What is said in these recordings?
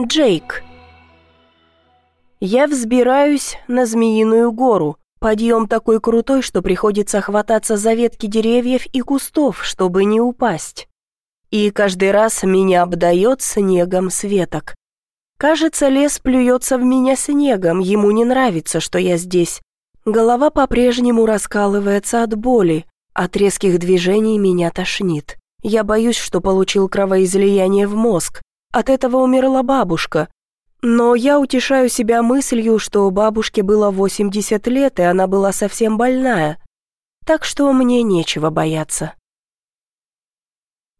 Джейк. Я взбираюсь на Змеиную гору. Подъем такой крутой, что приходится хвататься за ветки деревьев и кустов, чтобы не упасть. И каждый раз меня обдает снегом с веток. Кажется, лес плюется в меня снегом, ему не нравится, что я здесь. Голова по-прежнему раскалывается от боли, от резких движений меня тошнит. Я боюсь, что получил кровоизлияние в мозг. От этого умерла бабушка. Но я утешаю себя мыслью, что бабушке было 80 лет, и она была совсем больная. Так что мне нечего бояться.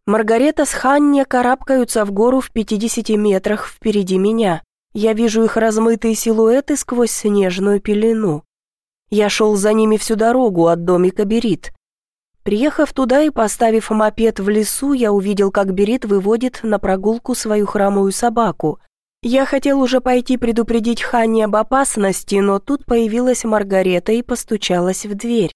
Маргарета с Ханне карабкаются в гору в 50 метрах впереди меня. Я вижу их размытые силуэты сквозь снежную пелену. Я шел за ними всю дорогу от домика Берит. Приехав туда и поставив мопед в лесу, я увидел, как Берит выводит на прогулку свою хромую собаку. Я хотел уже пойти предупредить Ханни об опасности, но тут появилась Маргарета и постучалась в дверь.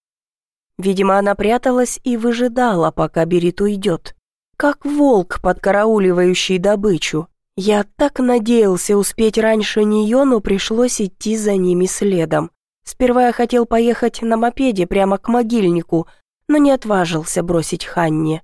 Видимо, она пряталась и выжидала, пока Берит уйдет. Как волк, подкарауливающий добычу. Я так надеялся успеть раньше нее, но пришлось идти за ними следом. Сперва я хотел поехать на мопеде прямо к могильнику, но не отважился бросить Ханне.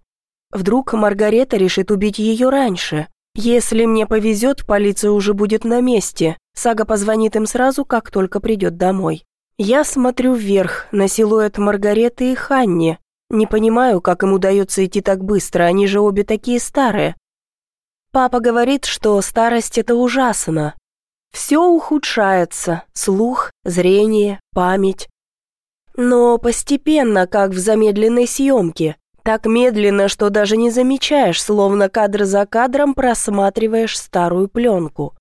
Вдруг Маргарета решит убить ее раньше. Если мне повезет, полиция уже будет на месте. Сага позвонит им сразу, как только придет домой. Я смотрю вверх, на силуэт Маргареты и Ханни. Не понимаю, как им удается идти так быстро, они же обе такие старые. Папа говорит, что старость – это ужасно. Все ухудшается – слух, зрение, память. Но постепенно, как в замедленной съемке. Так медленно, что даже не замечаешь, словно кадр за кадром просматриваешь старую пленку.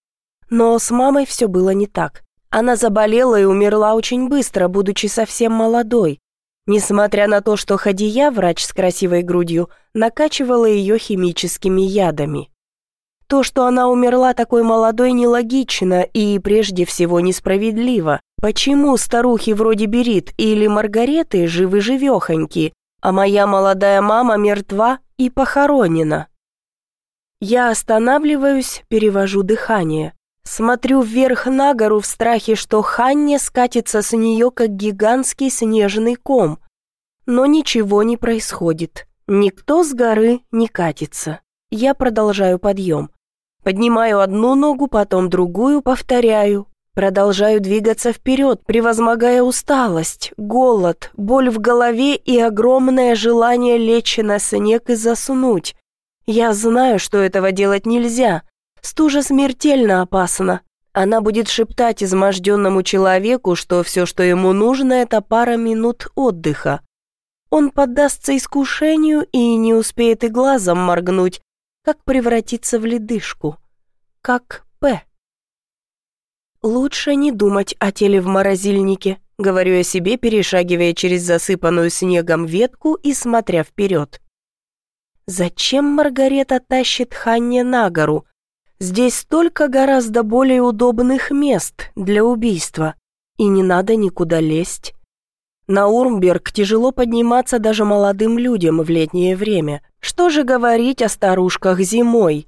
Но с мамой все было не так. Она заболела и умерла очень быстро, будучи совсем молодой. Несмотря на то, что Хадия, врач с красивой грудью, накачивала ее химическими ядами. То, что она умерла такой молодой, нелогично и, прежде всего, несправедливо. Почему старухи вроде Берит или Маргареты живы-живехоньки, а моя молодая мама мертва и похоронена? Я останавливаюсь, перевожу дыхание. Смотрю вверх на гору в страхе, что Ханне скатится с нее, как гигантский снежный ком. Но ничего не происходит. Никто с горы не катится. Я продолжаю подъем. Поднимаю одну ногу, потом другую, повторяю. Продолжаю двигаться вперед, превозмогая усталость, голод, боль в голове и огромное желание лечь на снег и заснуть. Я знаю, что этого делать нельзя. Стужа смертельно опасна. Она будет шептать изможденному человеку, что все, что ему нужно, это пара минут отдыха. Он поддастся искушению и не успеет и глазом моргнуть, как превратиться в ледышку. Как П. «Лучше не думать о теле в морозильнике», — говорю я себе, перешагивая через засыпанную снегом ветку и смотря вперед. «Зачем Маргарета тащит Ханне на гору? Здесь столько гораздо более удобных мест для убийства, и не надо никуда лезть». На Урмберг тяжело подниматься даже молодым людям в летнее время. Что же говорить о старушках зимой?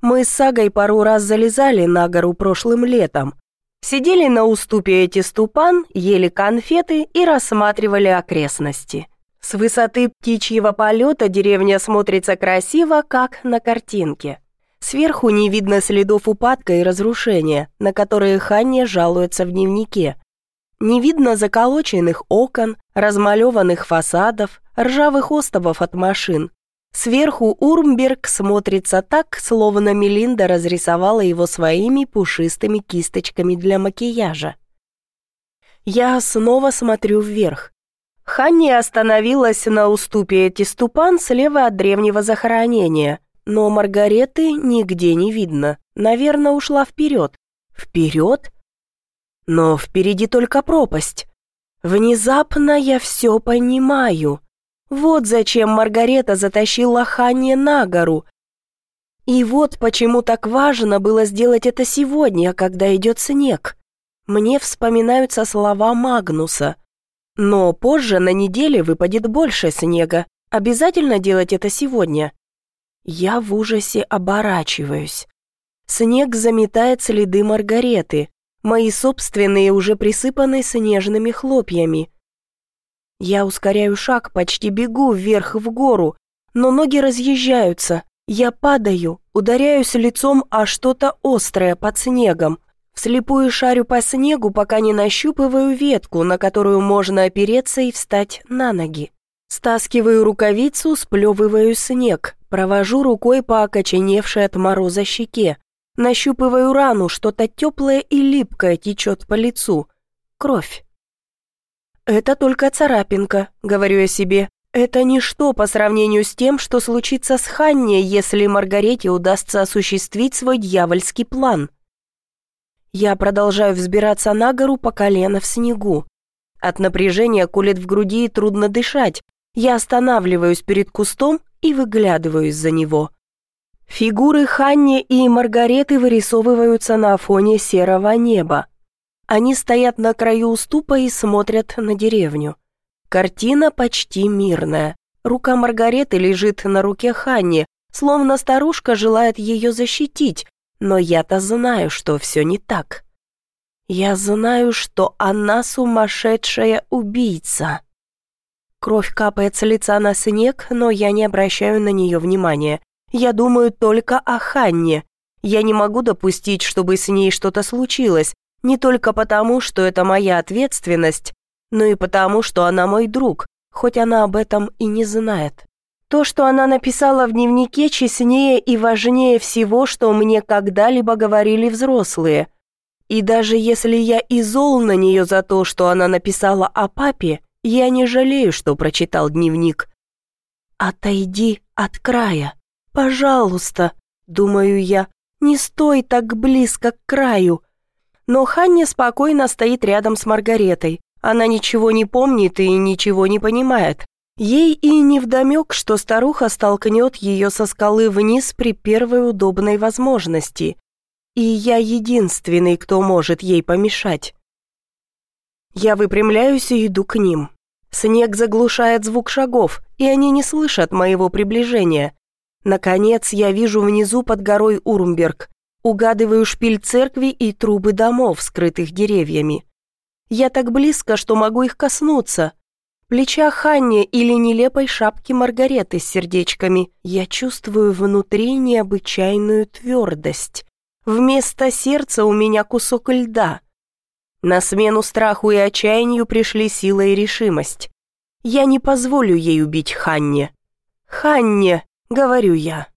Мы с Сагой пару раз залезали на гору прошлым летом, Сидели на уступе эти ступан, ели конфеты и рассматривали окрестности. С высоты птичьего полета деревня смотрится красиво, как на картинке. Сверху не видно следов упадка и разрушения, на которые Ханне жалуется в дневнике. Не видно заколоченных окон, размалеванных фасадов, ржавых остовов от машин, Сверху Урмберг смотрится так, словно Мелинда разрисовала его своими пушистыми кисточками для макияжа. Я снова смотрю вверх. Ханни остановилась на уступе Тиступан слева от древнего захоронения, но Маргареты нигде не видно. Наверное, ушла вперед. Вперед? Но впереди только пропасть. Внезапно я все понимаю. Вот зачем Маргарета затащила Ханне на гору. И вот почему так важно было сделать это сегодня, когда идет снег. Мне вспоминаются слова Магнуса. Но позже на неделе выпадет больше снега. Обязательно делать это сегодня. Я в ужасе оборачиваюсь. Снег заметает следы Маргареты, мои собственные уже присыпаны снежными хлопьями. Я ускоряю шаг, почти бегу вверх в гору, но ноги разъезжаются. Я падаю, ударяюсь лицом о что-то острое под снегом. Вслепую шарю по снегу, пока не нащупываю ветку, на которую можно опереться и встать на ноги. Стаскиваю рукавицу, сплевываю снег, провожу рукой по окоченевшей от мороза щеке. Нащупываю рану, что-то теплое и липкое течет по лицу. Кровь. «Это только царапинка», — говорю я себе. «Это ничто по сравнению с тем, что случится с Ханне, если Маргарете удастся осуществить свой дьявольский план». Я продолжаю взбираться на гору по колено в снегу. От напряжения кулет в груди и трудно дышать. Я останавливаюсь перед кустом и выглядываю из-за него. Фигуры Ханни и Маргареты вырисовываются на фоне серого неба. Они стоят на краю уступа и смотрят на деревню. Картина почти мирная. Рука Маргареты лежит на руке Ханни, словно старушка желает ее защитить, но я-то знаю, что все не так. Я знаю, что она сумасшедшая убийца. Кровь капает с лица на снег, но я не обращаю на нее внимания. Я думаю только о Ханне. Я не могу допустить, чтобы с ней что-то случилось, не только потому, что это моя ответственность, но и потому, что она мой друг, хоть она об этом и не знает. То, что она написала в дневнике, честнее и важнее всего, что мне когда-либо говорили взрослые. И даже если я и зол на нее за то, что она написала о папе, я не жалею, что прочитал дневник. «Отойди от края», «Пожалуйста», — думаю я, — «не стой так близко к краю». Но Ханни спокойно стоит рядом с Маргаретой. Она ничего не помнит и ничего не понимает. Ей и не вдомек, что старуха столкнет ее со скалы вниз при первой удобной возможности. И я единственный, кто может ей помешать. Я выпрямляюсь и иду к ним. Снег заглушает звук шагов, и они не слышат моего приближения. Наконец я вижу внизу под горой Урмберг, угадываю шпиль церкви и трубы домов, скрытых деревьями. Я так близко, что могу их коснуться. Плеча Ханни или нелепой шапки Маргареты с сердечками. Я чувствую внутри необычайную твердость. Вместо сердца у меня кусок льда. На смену страху и отчаянию пришли сила и решимость. Я не позволю ей убить Ханне. Ханне, говорю я.